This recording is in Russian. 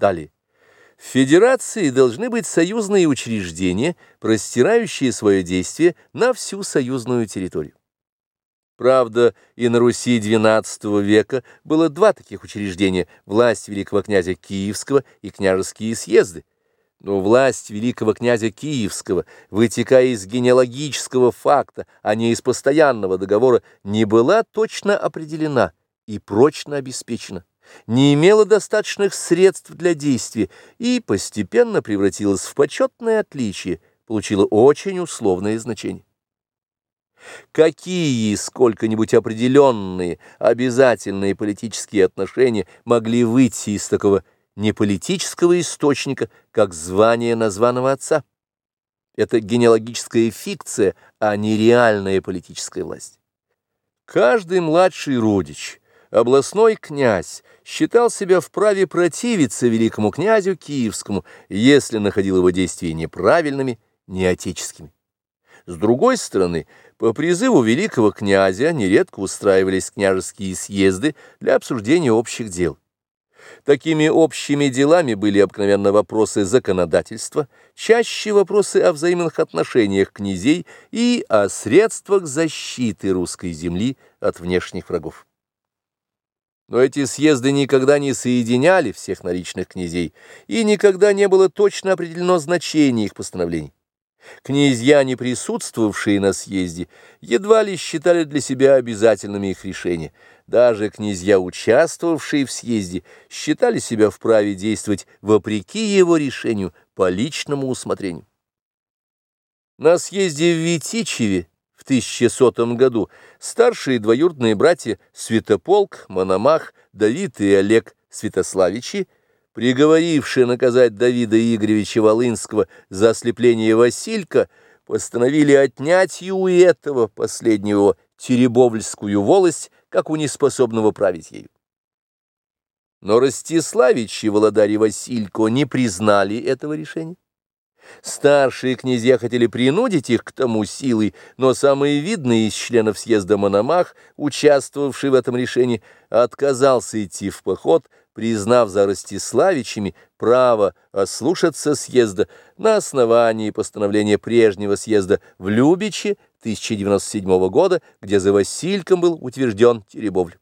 Далее. В федерации должны быть союзные учреждения, простирающие свое действие на всю союзную территорию. Правда, и на Руси XII века было два таких учреждения – власть великого князя Киевского и княжеские съезды. Но власть великого князя Киевского, вытекая из генеалогического факта, а не из постоянного договора, не была точно определена и прочно обеспечена, не имела достаточных средств для действия и постепенно превратилась в почетное отличие, получила очень условное значение. Какие сколько-нибудь определенные, обязательные политические отношения могли выйти из такого неполитического источника, как звание названного отца? Это генеалогическая фикция, а не реальная политическая власть. Каждый младший родич, областной князь, считал себя вправе противиться великому князю Киевскому, если находил его действия неправильными, неотеческими. С другой стороны, по призыву великого князя нередко устраивались княжеские съезды для обсуждения общих дел. Такими общими делами были обыкновенно вопросы законодательства, чаще вопросы о взаимных отношениях князей и о средствах защиты русской земли от внешних врагов. Но эти съезды никогда не соединяли всех наличных князей, и никогда не было точно определено значение их постановлений. Князья, не присутствовавшие на съезде, едва ли считали для себя обязательными их решения. Даже князья, участвовавшие в съезде, считали себя вправе действовать вопреки его решению по личному усмотрению. На съезде в Витичеве в 1100 году старшие двоюродные братья Святополк, Мономах, Давид и Олег Святославичи приговорившие наказать Давида Игоревича Волынского за ослепление Василька, постановили отнять и у этого последнего Теребовльскую волость, как у неспособного править ею. Но Ростиславич и Володари Василько не признали этого решения. Старшие князья хотели принудить их к тому силой, но самый видный из членов съезда Мономах, участвовавший в этом решении, отказался идти в поход, признав за Ростиславичами право ослушаться съезда на основании постановления прежнего съезда в Любиче 1097 года, где за Васильком был утвержден Теребовль.